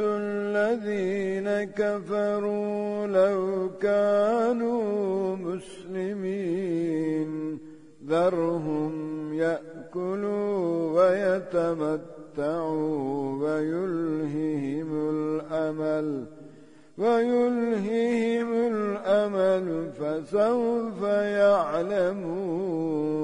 الذين كفروا لو كانوا مسلمين. ذرهم يأكلوا ويتمتعوا ويلههم الأمل ويلههم الأمل فسوف يعلمون.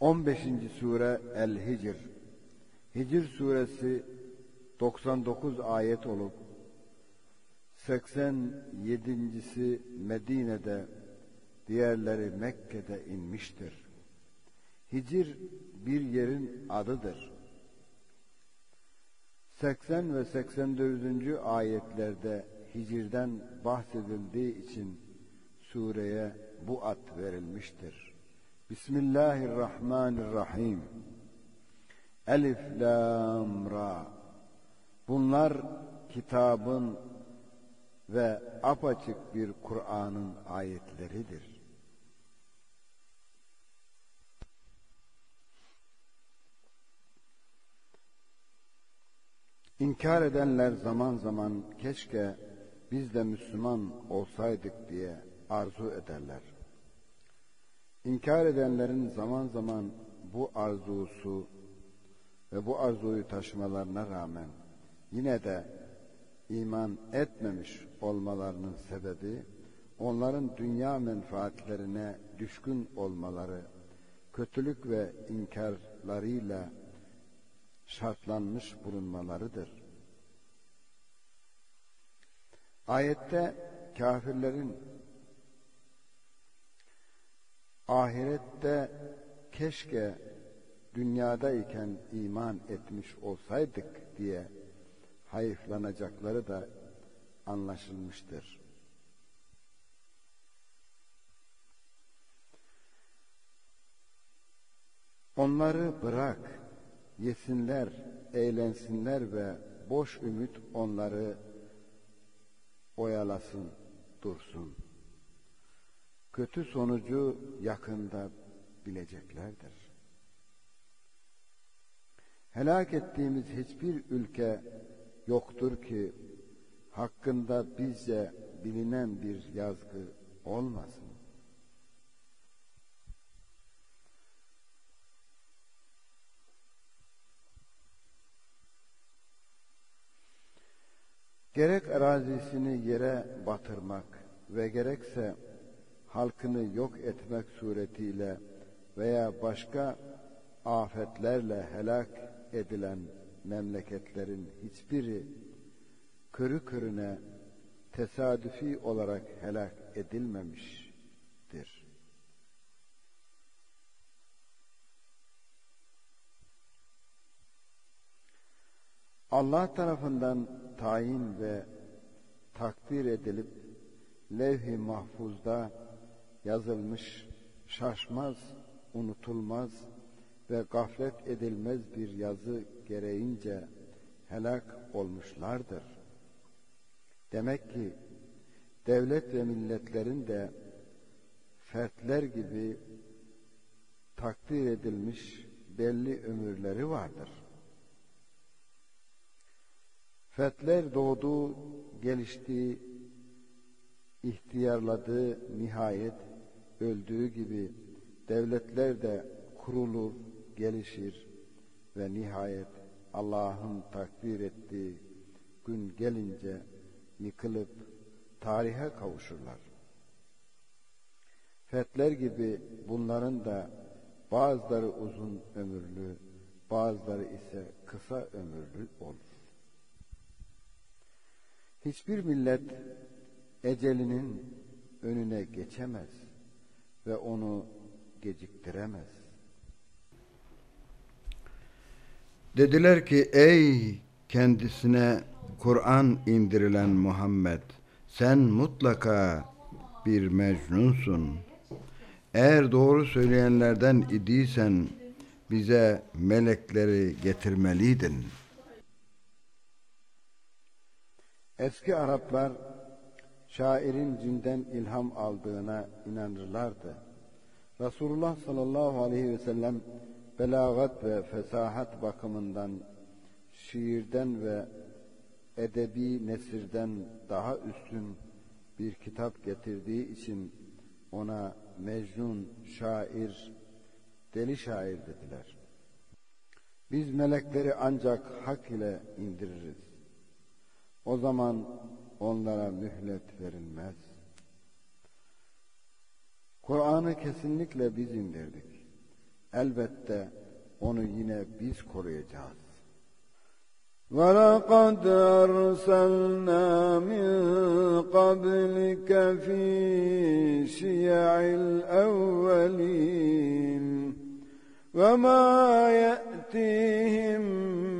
15. sure El-Hicr Hicr suresi 99 ayet olup 87.si Medine'de diğerleri Mekke'de inmiştir. Hicr bir yerin adıdır. 80 ve 84. ayetlerde Hicr'den bahsedildiği için sureye bu ad verilmiştir. Bismillahirrahmanirrahim. Elif, Lam, Ra. Bunlar kitabın ve apaçık bir Kur'an'ın ayetleridir. İnkar edenler zaman zaman keşke biz de Müslüman olsaydık diye arzu ederler. İnkar edenlerin zaman zaman bu arzusu ve bu arzuyu taşımalarına rağmen yine de iman etmemiş olmalarının sebebi onların dünya menfaatlerine düşkün olmaları, kötülük ve inkarlarıyla şartlanmış bulunmalarıdır. Ayette kafirlerin ahirette keşke dünyadayken iman etmiş olsaydık diye hayıflanacakları da anlaşılmıştır. Onları bırak, yesinler, eğlensinler ve boş ümit onları oyalasın, dursun kötü sonucu yakında bileceklerdir. Helak ettiğimiz hiçbir ülke yoktur ki hakkında bizce bilinen bir yazgı olmasın. Gerek arazisini yere batırmak ve gerekse halkını yok etmek suretiyle veya başka afetlerle helak edilen memleketlerin hiçbiri körü körüne tesadüfi olarak helak edilmemiştir. Allah tarafından tayin ve takdir edilip levh-i mahfuzda yazılmış şaşmaz, unutulmaz ve gaflet edilmez bir yazı gereğince helak olmuşlardır. Demek ki devlet ve milletlerin de fertler gibi takdir edilmiş belli ömürleri vardır. Fetler doğdu, gelişti, ihtiyarladı, nihayet öldüğü gibi devletler de kurulur, gelişir ve nihayet Allah'ın takdir ettiği gün gelince yıkılıp tarihe kavuşurlar. Fetler gibi bunların da bazıları uzun ömürlü, bazıları ise kısa ömürlü olur. Hiçbir millet ecelinin önüne geçemez ve onu geciktiremez. Dediler ki ey kendisine Kur'an indirilen Muhammed sen mutlaka bir mecnunsun. Eğer doğru söyleyenlerden idiysen bize melekleri getirmeliydin.'' Eski Araplar şairin cinden ilham aldığına inanırlardı. Resulullah sallallahu aleyhi ve sellem belagat ve fesahat bakımından şiirden ve edebi nesirden daha üstün bir kitap getirdiği için ona mecnun, şair, deli şair dediler. Biz melekleri ancak hak ile indiririz. O zaman onlara mühlet verilmez. Kur'an'ı kesinlikle biz indirdik. Elbette onu yine biz koruyacağız. وَلَقَدْ أَرْسَلْنَا مِنْ قَبْلِكَ فِي شِيَعِ الْأَوَّلِينَ وَمَا يَأْتِيهِمْ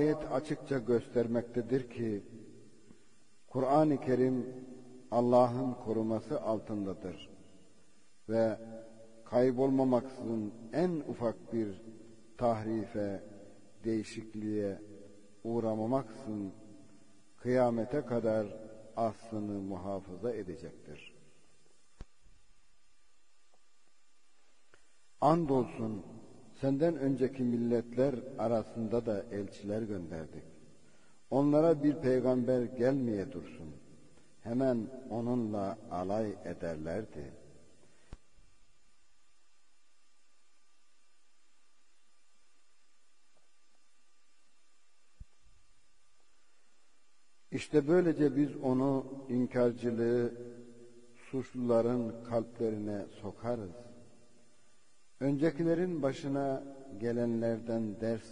Ayet açıkça göstermektedir ki Kur'an-ı Kerim Allah'ın koruması altındadır ve kaybolmamaksızın en ufak bir tahrife, değişikliğe uğramamaksızın kıyamete kadar aslını muhafaza edecektir. Andolsun Senden önceki milletler arasında da elçiler gönderdik. Onlara bir peygamber gelmeye dursun. Hemen onunla alay ederlerdi. İşte böylece biz onu inkarcılığı suçluların kalplerine sokarız. Öncekilerin başına gelenlerden ders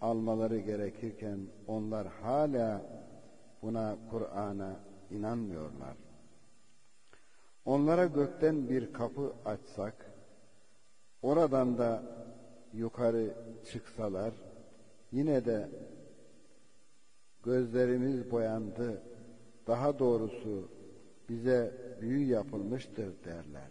almaları gerekirken onlar hala buna Kur'an'a inanmıyorlar. Onlara gökten bir kapı açsak, oradan da yukarı çıksalar, yine de gözlerimiz boyandı, daha doğrusu bize büyü yapılmıştır derler.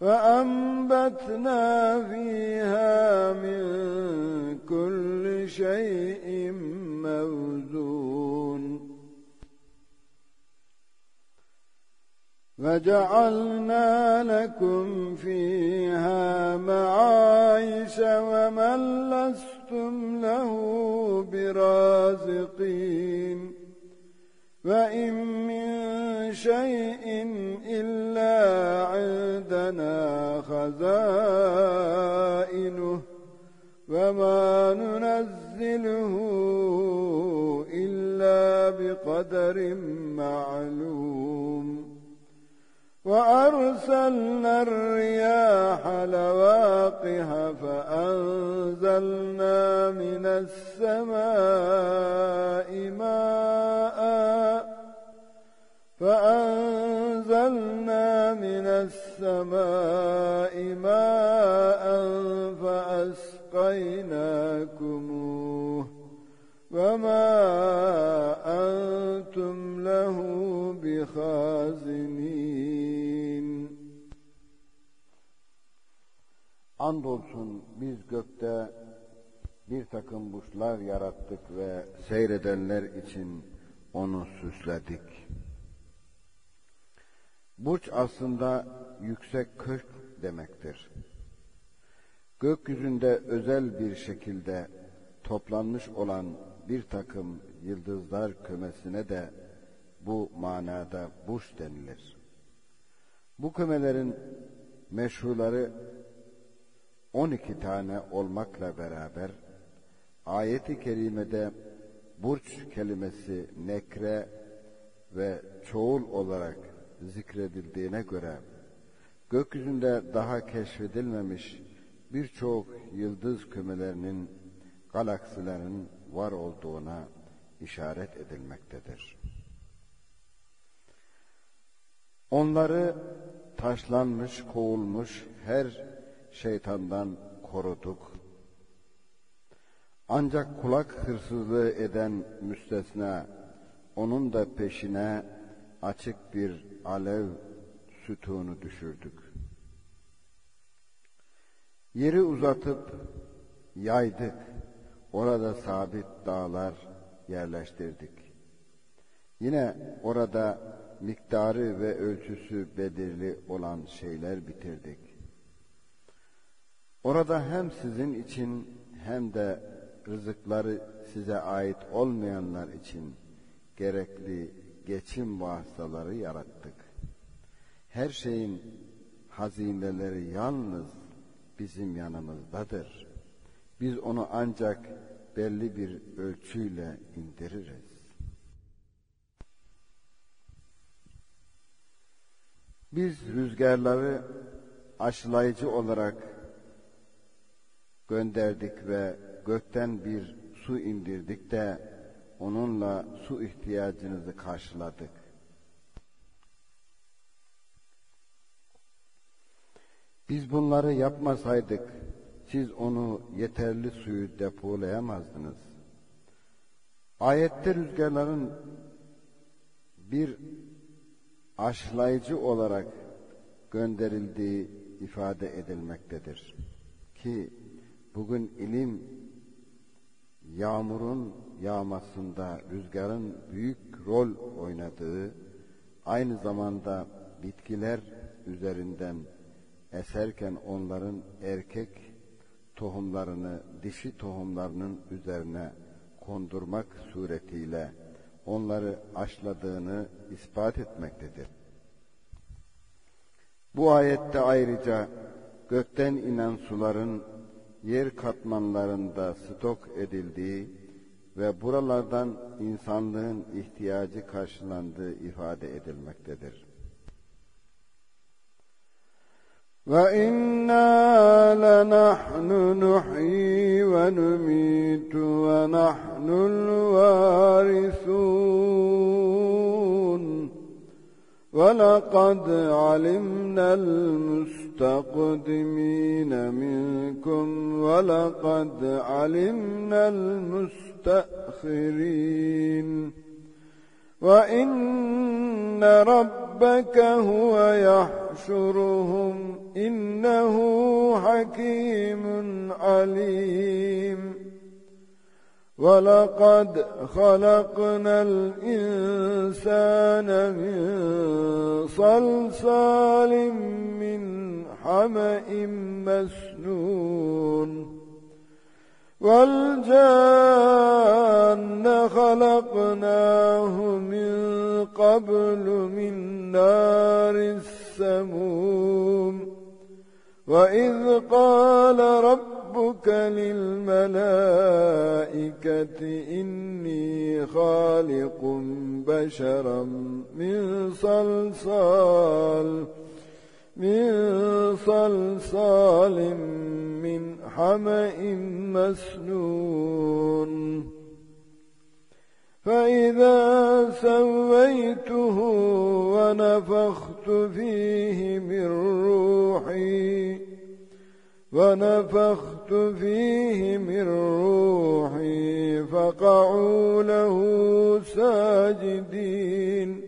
فأنبتنا فيها من كل شيء موزون. وجعلنا لكم فيها معايش ومن لستم له برازقين. وإن من شيء إلا عندنا خزائنه وما ننزله إلا بقدر معلوم وأرسلنا الرياح لواقها فأنزلنا من السماء فأنزلنا من السماء ماء فأسقيناكموه وما أنتم له بخازنين Andolsun biz gökte bir takım burçlar yarattık ve seyredenler için onu süsledik. Burç aslında yüksek kök demektir. Gökyüzünde özel bir şekilde toplanmış olan bir takım yıldızlar kümesine de bu manada burç denilir. Bu kümelerin meşruları 12 tane olmakla beraber ayeti kerimede burç kelimesi nekre ve çoğul olarak zikredildiğine göre gökyüzünde daha keşfedilmemiş birçok yıldız kümelerinin galaksilerin var olduğuna işaret edilmektedir. Onları taşlanmış, kovulmuş her şeytandan koruduk. Ancak kulak hırsızlığı eden müstesna, onun da peşine açık bir alev sütunu düşürdük. Yeri uzatıp yaydık, orada sabit dağlar yerleştirdik. Yine orada miktarı ve ölçüsü belirli olan şeyler bitirdik. Orada hem sizin için hem de rızıkları size ait olmayanlar için gerekli geçim vasıtaları yarattık. Her şeyin hazineleri yalnız bizim yanımızdadır. Biz onu ancak belli bir ölçüyle indiririz. Biz rüzgarları aşılayıcı olarak gönderdik ve gökten bir su indirdik de onunla su ihtiyacınızı karşıladık. Biz bunları yapmasaydık siz onu yeterli suyu depolayamazdınız. Ayette rüzgarların bir aşılayıcı olarak gönderildiği ifade edilmektedir. Ki bugün ilim yağmurun yağmasında rüzgarın büyük rol oynadığı, aynı zamanda bitkiler üzerinden eserken onların erkek tohumlarını dişi tohumlarının üzerine kondurmak suretiyle onları aşladığını ispat etmektedir. Bu ayette ayrıca gökten inen suların yer katmanlarında stok edildiği ve buralardan insanlığın ihtiyacı karşılandığı ifade edilmektedir. Ve inna lenahnu nuhyi ve numitu ve nahnul varisun ve lekad alimnel muslimin الْمُسْتَقْدِمِينَ مِنكُمْ وَلَقَدْ عَلِمْنَا الْمُسْتَأْخِرِينَ وَإِنَّ رَبَّكَ هُوَ يَحْشُرُهُمْ إِنَّهُ حَكِيمٌ عَلِيمٌ وَلَقَدْ خَلَقْنَا الْإِنسَانَ مِنْ صَلْصَالٍ مِنْ حَمَإٍ مَسْنُونٍ وَالْجَانَّ خَلَقْنَاهُ مِنْ قَبْلُ مِنْ نَارِ السَّمُومِ وَإِذْ قَالَ رَبُّكَ لِلْمَلَائِكَةِ إِنِّي خَالِقٌ بَشَرًا مِنْ صَلْصَالٍ مِنْ صَلْصَالٍ مِنْ حَمَإٍ مَسْنُونٍ. فَإِذَا سَوَّيْتُهُ وَنَفَخْتُ فِيهِ مِنْ رُوحِي وَنَفَخْتُ فِيهِ مِنْ رُوحِي فَقَعُوا لَهُ سَاجِدِينَ.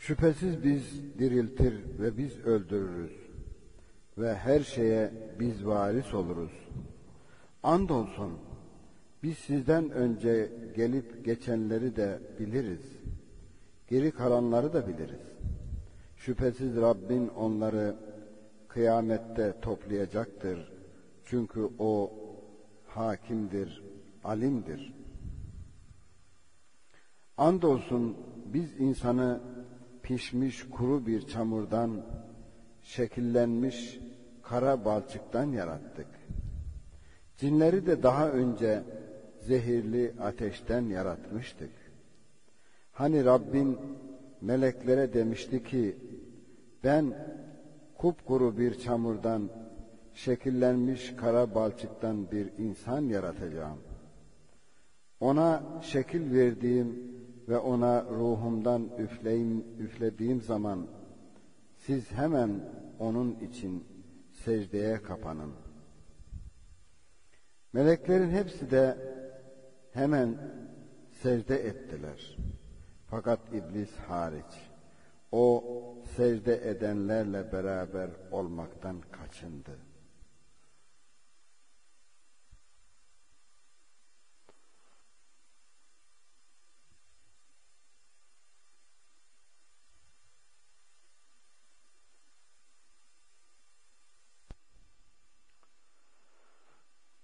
Şüphesiz biz diriltir ve biz öldürürüz ve her şeye biz varis oluruz. Andolsun biz sizden önce gelip geçenleri de biliriz. Geri kalanları da biliriz. Şüphesiz Rabbin onları kıyamette toplayacaktır. Çünkü o hakimdir, alimdir. Andolsun biz insanı pişmiş kuru bir çamurdan, şekillenmiş kara balçıktan yarattık. Cinleri de daha önce zehirli ateşten yaratmıştık. Hani Rabbin meleklere demişti ki, ben kupkuru bir çamurdan, şekillenmiş kara balçıktan bir insan yaratacağım. Ona şekil verdiğim ve ona ruhumdan üfleyim, üflediğim zaman siz hemen onun için secdeye kapanın. Meleklerin hepsi de hemen secde ettiler. Fakat iblis hariç. O secde edenlerle beraber olmaktan kaçındı.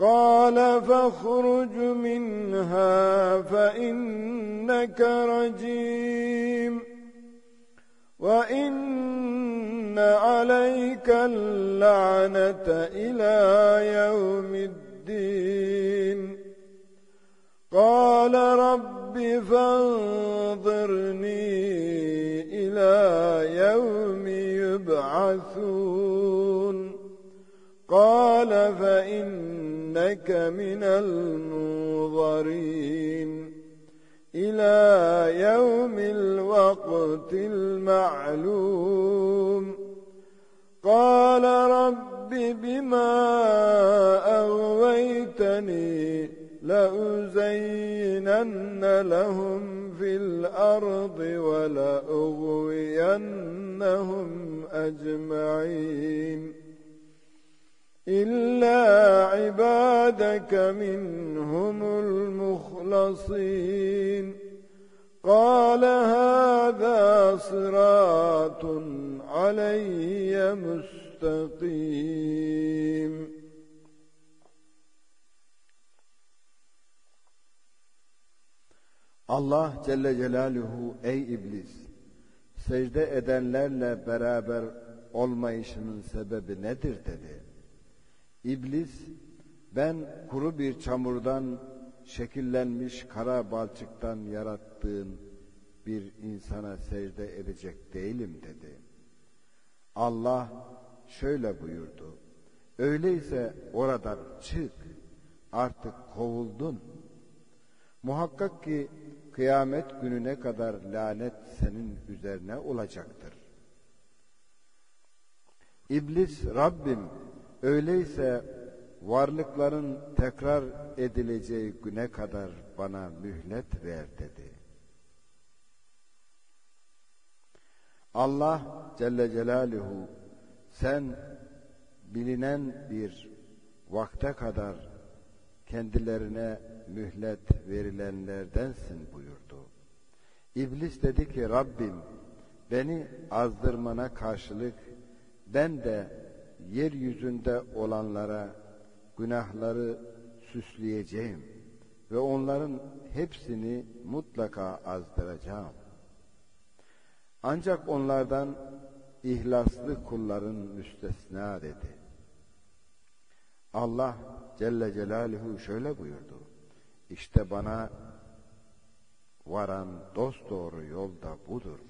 قال فاخرج منها فإنك رجيم وإن عليك اللعنة إلى يوم الدين. قال رب فانظرني إلى يوم يبعثون. قال فإنك من المنظرين. إلى يوم الوقت المعلوم. قال رب بما أغويتني لأزينن لهم في الأرض ولأغوينهم أجمعين. إلا عبادك منهم المخلصين قال هذا صراط علي مستقيم Allah Celle Celaluhu ey iblis secde edenlerle beraber olmayışının sebebi nedir dedi. İblis ben kuru bir çamurdan şekillenmiş kara balçıktan yarattığın bir insana secde edecek değilim dedi. Allah şöyle buyurdu. Öyleyse oradan çık. Artık kovuldun. Muhakkak ki kıyamet gününe kadar lanet senin üzerine olacaktır. İblis Rabbim öyleyse varlıkların tekrar edileceği güne kadar bana mühlet ver dedi. Allah Celle Celaluhu sen bilinen bir vakte kadar kendilerine mühlet verilenlerdensin buyurdu. İblis dedi ki Rabbim beni azdırmana karşılık ben de yeryüzünde olanlara günahları süsleyeceğim ve onların hepsini mutlaka azdıracağım. Ancak onlardan ihlaslı kulların müstesna dedi. Allah Celle Celaluhu şöyle buyurdu. İşte bana varan dost doğru yol da budur.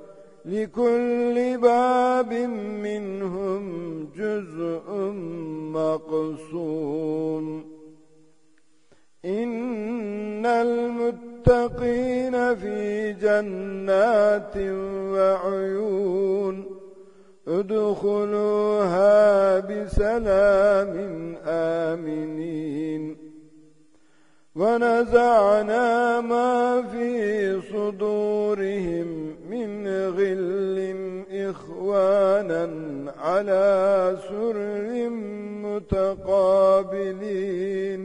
لكل باب منهم جزء مقصون إن المتقين في جنات وعيون. ادخلوها بسلام آمنين. ونزعنا ما في صدورهم غل إخوانا على سر متقابلين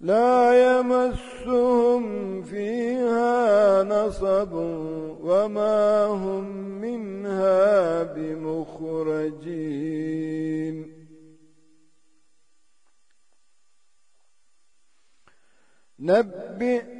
لا يمسهم فيها نصب وما هم منها بمخرجين نبئ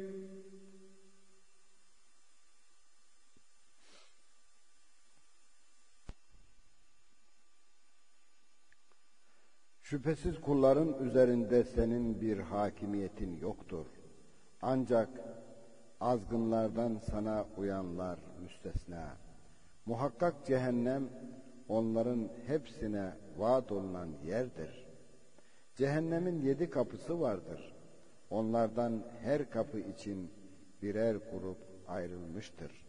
Şüphesiz kulların üzerinde senin bir hakimiyetin yoktur. Ancak azgınlardan sana uyanlar müstesna. Muhakkak cehennem onların hepsine vaat olunan yerdir. Cehennemin yedi kapısı vardır. Onlardan her kapı için birer grup ayrılmıştır.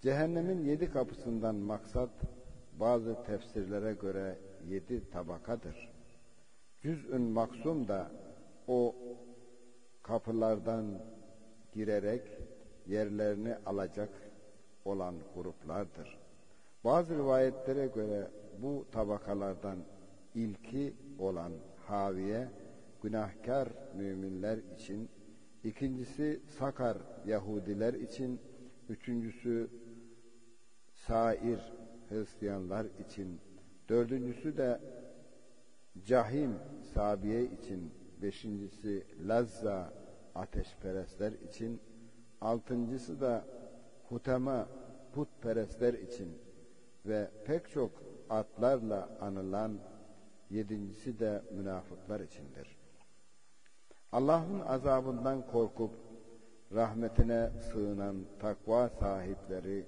Cehennemin yedi kapısından maksat bazı tefsirlere göre yedi tabakadır. Cüz'ün maksum da o kapılardan girerek yerlerini alacak olan gruplardır. Bazı rivayetlere göre bu tabakalardan ilki olan Haviye günahkar müminler için, ikincisi Sakar Yahudiler için, üçüncüsü Sair Hristiyanlar için, dördüncüsü de Cahim Sabiye için, beşincisi Lazza ateşperestler için, altıncısı da Hutema putperestler için ve pek çok atlarla anılan yedincisi de münafıklar içindir. Allah'ın azabından korkup rahmetine sığınan takva sahipleri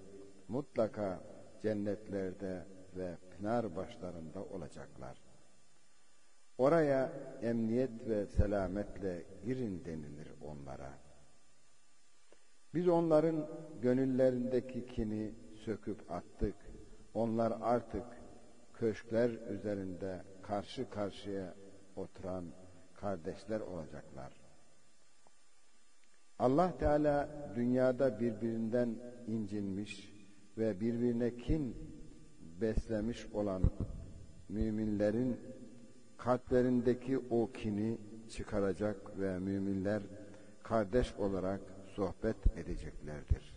mutlaka cennetlerde ve pınar başlarında olacaklar. Oraya emniyet ve selametle girin denilir onlara. Biz onların gönüllerindeki kini söküp attık. Onlar artık köşkler üzerinde karşı karşıya oturan kardeşler olacaklar. Allah Teala dünyada birbirinden incinmiş ve birbirine kin beslemiş olan müminlerin kalplerindeki o kini çıkaracak ve müminler kardeş olarak sohbet edeceklerdir.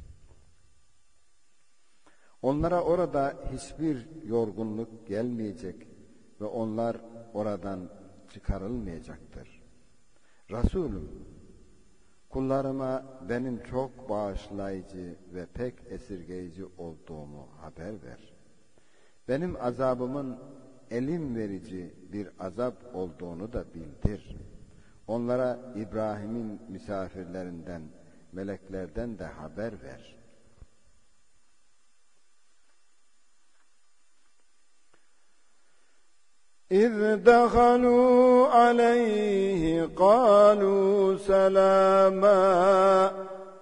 Onlara orada hiçbir yorgunluk gelmeyecek ve onlar oradan çıkarılmayacaktır. Resulüm, kullarıma benim çok bağışlayıcı ve pek esirgeyici olduğumu haber ver. Benim azabımın elim verici bir azap olduğunu da bildir. Onlara İbrahim'in misafirlerinden, meleklerden de haber ver. إذ دخلوا عليه قالوا سلاما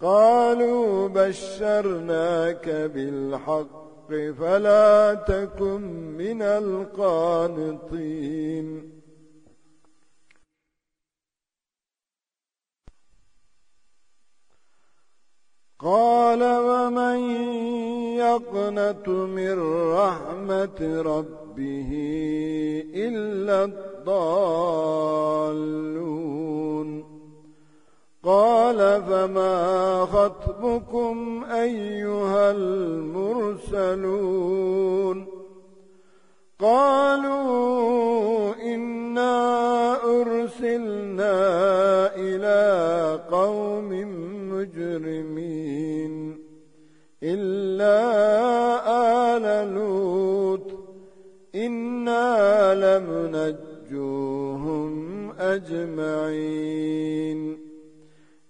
قالوا بشرناك بالحق فلا تكن من القانطين. قال ومن يقنت من رحمة ربه إلا الضالون. قال فما خطبكم أيها المرسلون قالوا إنا أرسلنا إلى قوم مجرمين إلا آل لوط إنا لمنجوهم أجمعين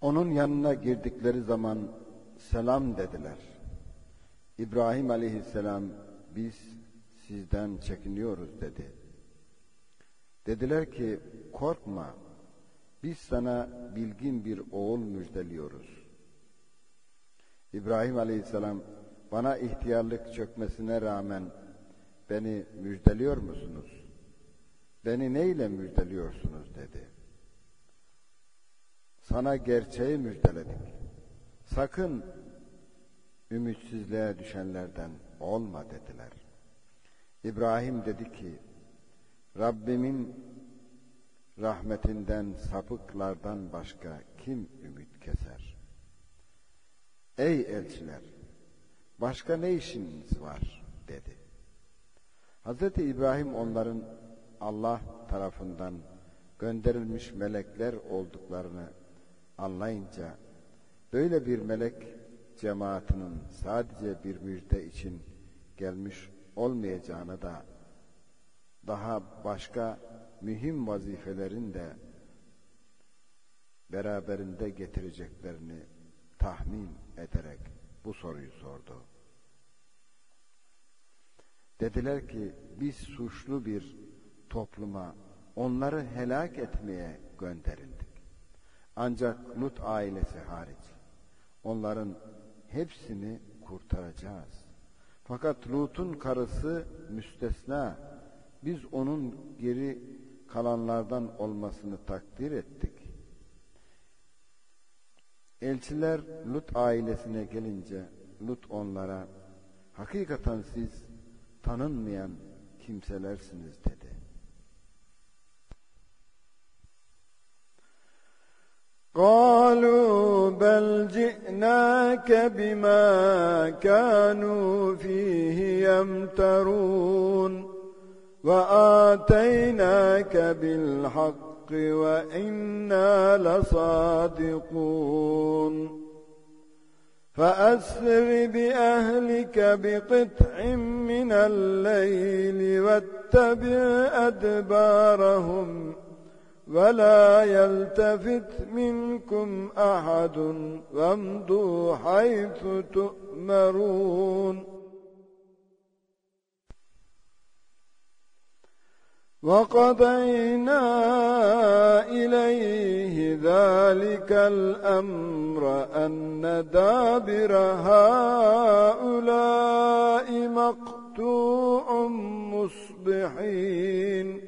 Onun yanına girdikleri zaman selam dediler. İbrahim aleyhisselam biz sizden çekiniyoruz dedi. Dediler ki korkma biz sana bilgin bir oğul müjdeliyoruz. İbrahim aleyhisselam bana ihtiyarlık çökmesine rağmen beni müjdeliyor musunuz? Beni neyle müjdeliyorsunuz dedi. Sana gerçeği müjdeledik. Sakın ümitsizliğe düşenlerden olma dediler. İbrahim dedi ki, Rabbimin rahmetinden sapıklardan başka kim ümit keser? Ey elçiler! Başka ne işiniz var? dedi. Hz. İbrahim onların Allah tarafından gönderilmiş melekler olduklarını anlayınca böyle bir melek cemaatinin sadece bir müjde için gelmiş olmayacağını da daha başka mühim vazifelerin de beraberinde getireceklerini tahmin ederek bu soruyu sordu. Dediler ki biz suçlu bir topluma onları helak etmeye gönderildik. Ancak Lut ailesi hariç onların hepsini kurtaracağız. Fakat Lut'un karısı müstesna. Biz onun geri kalanlardan olmasını takdir ettik. Elçiler Lut ailesine gelince Lut onlara hakikaten siz tanınmayan kimselersiniz dedi. قالوا بل جئناك بما كانوا فيه يمترون وآتيناك بالحق وإنا لصادقون فأسر بأهلك بقطع من الليل واتبع أدبارهم ولا يلتفت منكم أحد وامضوا حيث تؤمرون. وقضينا إليه ذلك الأمر أن دابر هؤلاء مقطوع مصبحين.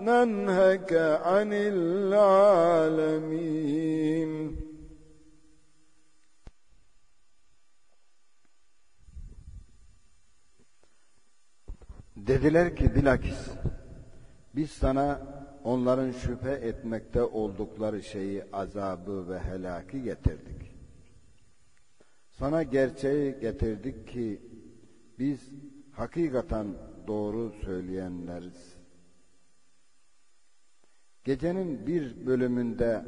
ننهك عن العالمين Dediler ki bilakis biz sana onların şüphe etmekte oldukları şeyi azabı ve helaki getirdik. Sana gerçeği getirdik ki biz hakikaten doğru söyleyenleriz. Gecenin bir bölümünde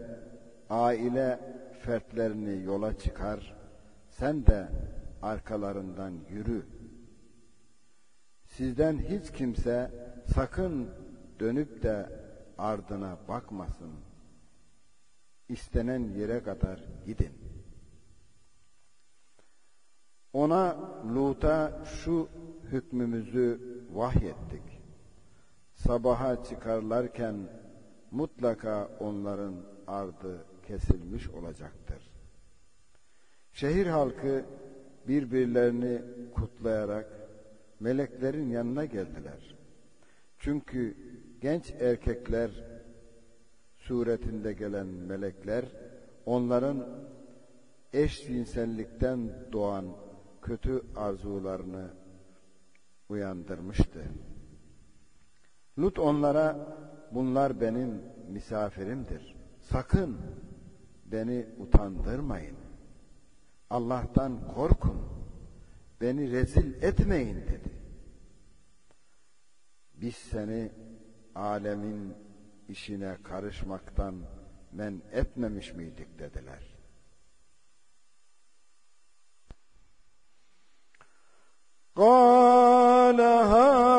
aile fertlerini yola çıkar, sen de arkalarından yürü. Sizden hiç kimse sakın dönüp de ardına bakmasın. İstenen yere kadar gidin. Ona Lut'a şu hükmümüzü vahyettik. Sabaha çıkarlarken mutlaka onların ardı kesilmiş olacaktır. Şehir halkı birbirlerini kutlayarak meleklerin yanına geldiler. Çünkü genç erkekler suretinde gelen melekler onların eşcinsellikten doğan kötü arzularını uyandırmıştı. Lut onlara bunlar benim misafirimdir. Sakın beni utandırmayın. Allah'tan korkun. Beni rezil etmeyin dedi. Biz seni alemin işine karışmaktan men etmemiş miydik dediler. قال هؤلاء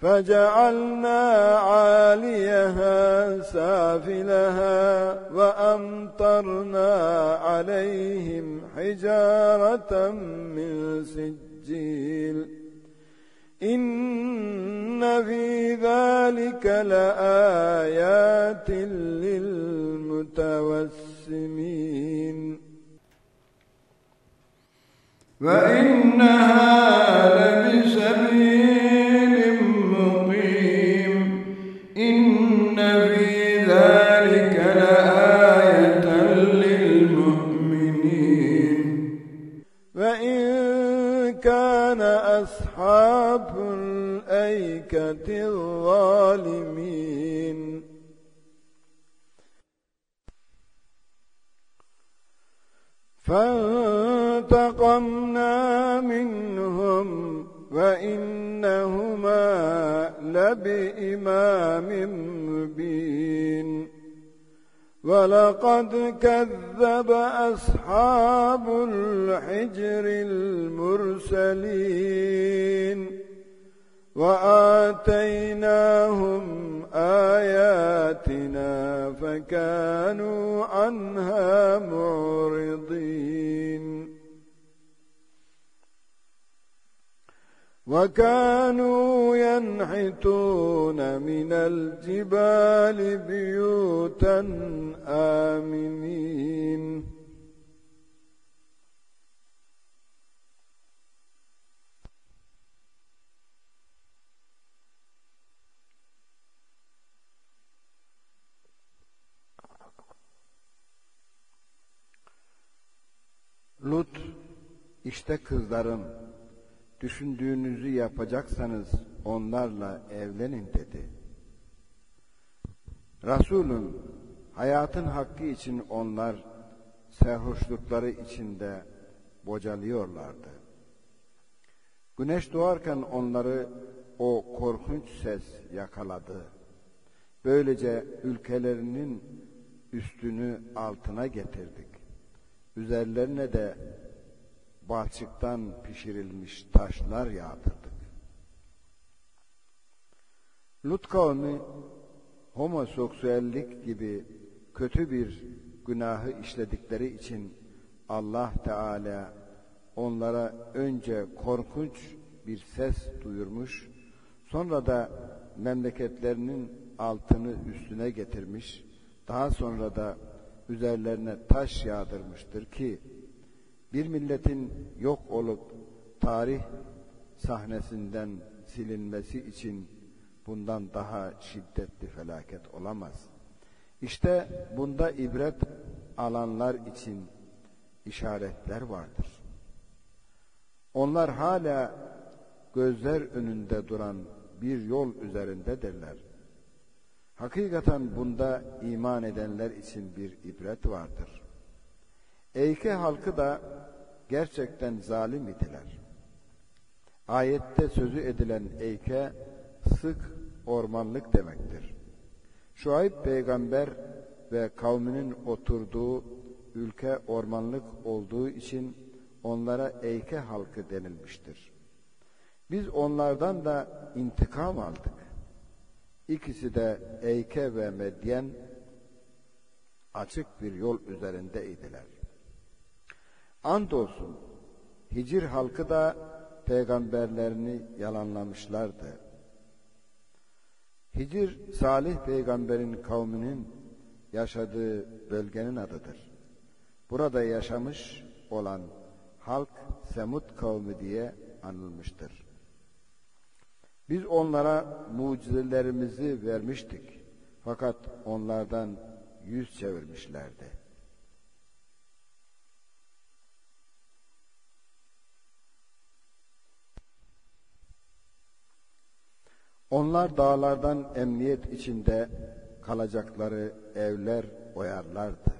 فجعلنا عاليها سافلها وأمطرنا عليهم حجارة من سجيل. إن في ذلك لآيات للمتوسمين. وإنها لبسبيل فانتقمنا منهم وإنهما لبإمام مبين. ولقد كذب أصحاب الحجر المرسلين. وآتيناهم آياتنا فكانوا عنها معرضين. وكانوا ينحتون من الجبال بيوتا آمنين. Lut, işte kızlarım, düşündüğünüzü yapacaksanız onlarla evlenin dedi. Resulüm, hayatın hakkı için onlar serhoşlukları içinde bocalıyorlardı. Güneş doğarken onları o korkunç ses yakaladı. Böylece ülkelerinin üstünü altına getirdik. Üzerlerine de balçıktan pişirilmiş taşlar yağdırdık. Lut kavmi homoseksüellik gibi kötü bir günahı işledikleri için Allah Teala onlara önce korkunç bir ses duyurmuş, sonra da memleketlerinin altını üstüne getirmiş, daha sonra da üzerlerine taş yağdırmıştır ki bir milletin yok olup tarih sahnesinden silinmesi için bundan daha şiddetli felaket olamaz. İşte bunda ibret alanlar için işaretler vardır. Onlar hala gözler önünde duran bir yol üzerindedirler. Hakikaten bunda iman edenler için bir ibret vardır. Eyke halkı da gerçekten zalim idiler. Ayette sözü edilen eyke sık ormanlık demektir. Şuayb peygamber ve kavminin oturduğu ülke ormanlık olduğu için onlara eyke halkı denilmiştir. Biz onlardan da intikam aldık. İkisi de Eyke ve Medyen açık bir yol üzerindeydiler. Andolsun Hicr halkı da peygamberlerini yalanlamışlardı. Hicr, Salih peygamberin kavminin yaşadığı bölgenin adıdır. Burada yaşamış olan halk Semud kavmi diye anılmıştır. Biz onlara mucizelerimizi vermiştik. Fakat onlardan yüz çevirmişlerdi. Onlar dağlardan emniyet içinde kalacakları evler oyarlardı.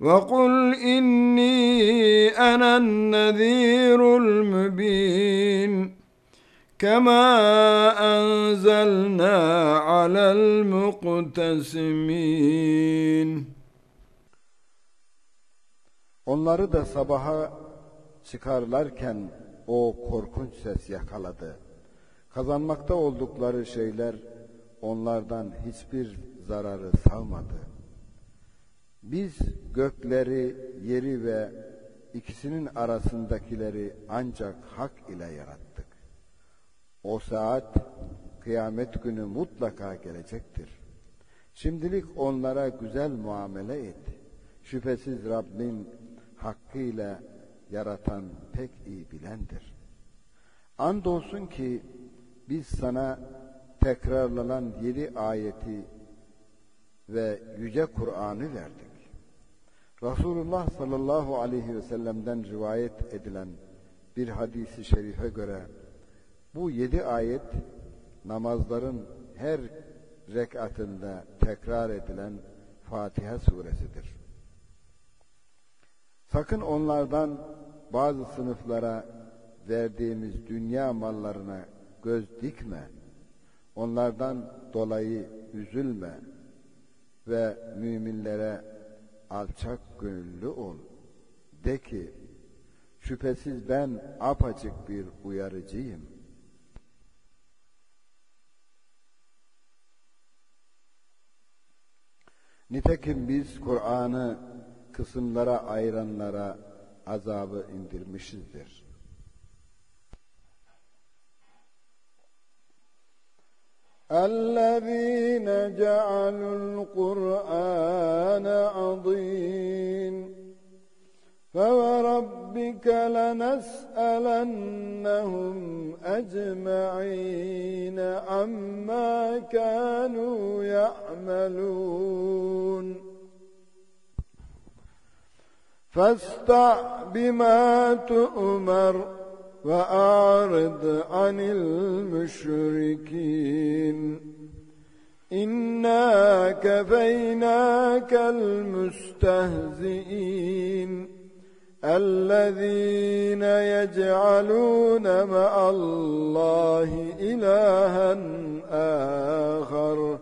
وقل إني أنا النذير المبين كما أنزلنا على المقتسمين Onları da sabaha çıkarlarken o korkunç ses yakaladı. Kazanmakta oldukları şeyler onlardan hiçbir zararı salmadı. Biz gökleri, yeri ve ikisinin arasındakileri ancak hak ile yarattık. O saat kıyamet günü mutlaka gelecektir. Şimdilik onlara güzel muamele et. Şüphesiz Rabbin hakkıyla yaratan pek iyi bilendir. Andolsun ki biz sana tekrarlanan yedi ayeti ve yüce Kur'an'ı verdik. Resulullah sallallahu aleyhi ve sellem'den rivayet edilen bir hadisi şerife göre bu yedi ayet namazların her rekatında tekrar edilen Fatiha suresidir. Sakın onlardan bazı sınıflara verdiğimiz dünya mallarına göz dikme. Onlardan dolayı üzülme ve müminlere alçak gönüllü ol. De ki, şüphesiz ben apacık bir uyarıcıyım. Nitekim biz Kur'an'ı kısımlara ayıranlara azabı indirmişizdir. الذين جعلوا القرآن عضين. فوربك لنسألنهم أجمعين عما كانوا يعملون. فاستع بما تؤمر. وأعرض عن المشركين. إنا كفيناك المستهزئين. الذين يجعلون مع الله إلها آخر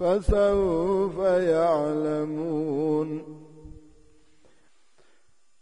فسوف يعلمون.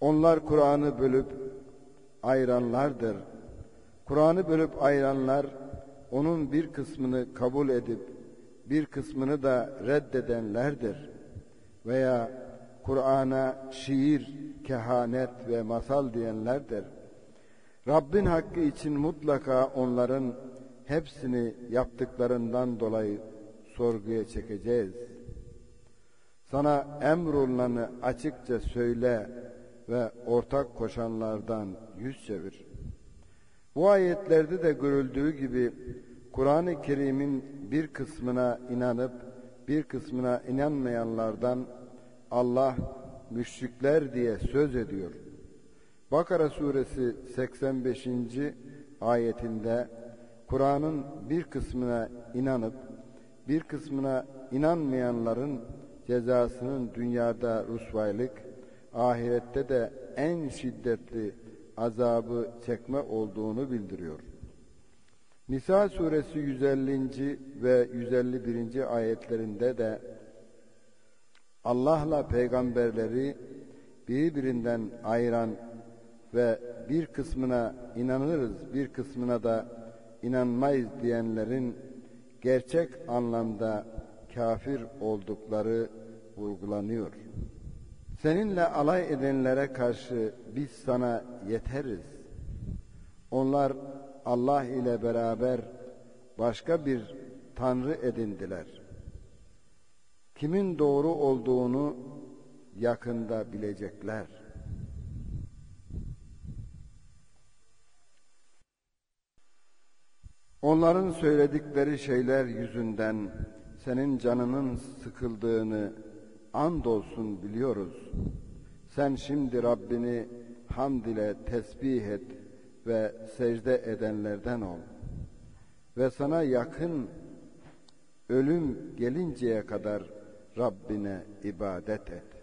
Onlar Kur'an'ı bölüp ayıranlardır. Kur'an'ı bölüp ayıranlar onun bir kısmını kabul edip bir kısmını da reddedenlerdir. Veya Kur'an'a şiir, kehanet ve masal diyenlerdir. Rabbin hakkı için mutlaka onların hepsini yaptıklarından dolayı sorguya çekeceğiz. Sana emrolunanı açıkça söyle ve ortak koşanlardan yüz çevir. Bu ayetlerde de görüldüğü gibi Kur'an-ı Kerim'in bir kısmına inanıp bir kısmına inanmayanlardan Allah müşrikler diye söz ediyor. Bakara suresi 85. ayetinde Kur'an'ın bir kısmına inanıp bir kısmına inanmayanların cezasının dünyada rusvaylık, ahirette de en şiddetli azabı çekme olduğunu bildiriyor. Nisa suresi 150. ve 151. ayetlerinde de Allah'la peygamberleri birbirinden ayıran ve bir kısmına inanırız, bir kısmına da inanmayız diyenlerin gerçek anlamda kafir oldukları vurgulanıyor. Seninle alay edenlere karşı biz sana yeteriz. Onlar Allah ile beraber başka bir tanrı edindiler. Kimin doğru olduğunu yakında bilecekler. Onların söyledikleri şeyler yüzünden senin canının sıkıldığını andolsun biliyoruz. Sen şimdi Rabbini hamd ile tesbih et ve secde edenlerden ol. Ve sana yakın ölüm gelinceye kadar Rabbine ibadet et.''